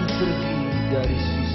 pergi dari sisi